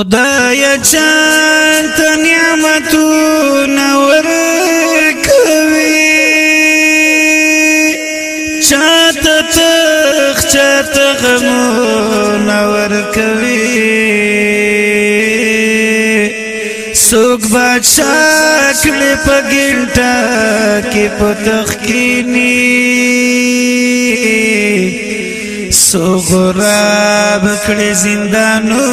خدای چانت نعمتونه ورکوي چاته تخ چاته غمونه ورکوي سوک بادشاہ کلی پا گلتا کی پتخ کینی سو غراب کړي زندانو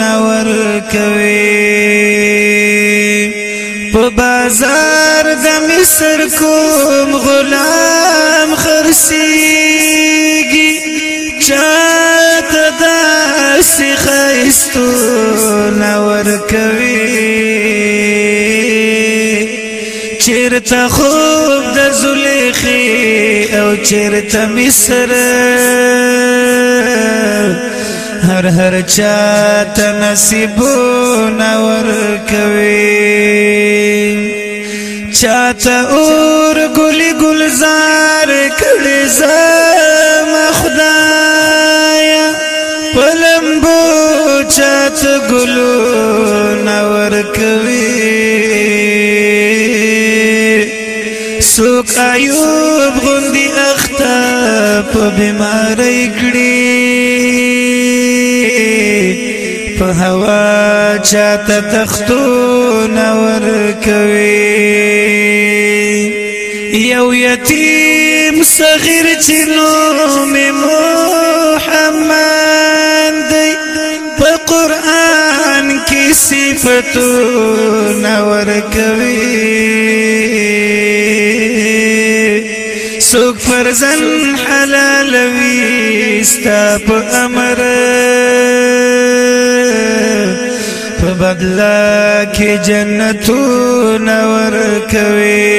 نور کوي په بازار د مصر کوم غلام خرسيږي چاته د سخيستو نور کوي چیرته خوب د زلیخي او چیرته مصر هر هر چا ته نصیب نور کوي چا ته اور ګل گلزار کړي زم خدایا پلم بو چا ته ګل نور کوي سوک ایوب غوندي اختر په بیماری کړي په هوا چاته تختو نور کوي یو یتیم صغیر چې نوم محمد دی په قران کې صفاتو نور کوي فرزن حلالوي ستا په امر په بدلا کې جنتو نور کوي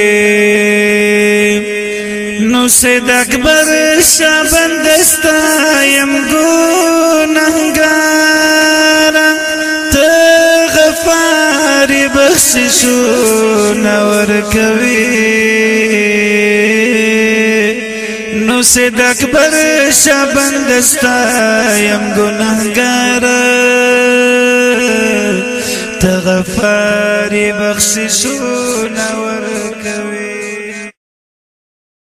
نو سید اکبر شابندستا يم ګونګار ته غفار بخششو نور کوي نو سید اکبر شبندستا يم ګناهګار تغفار بخششونه ورکوي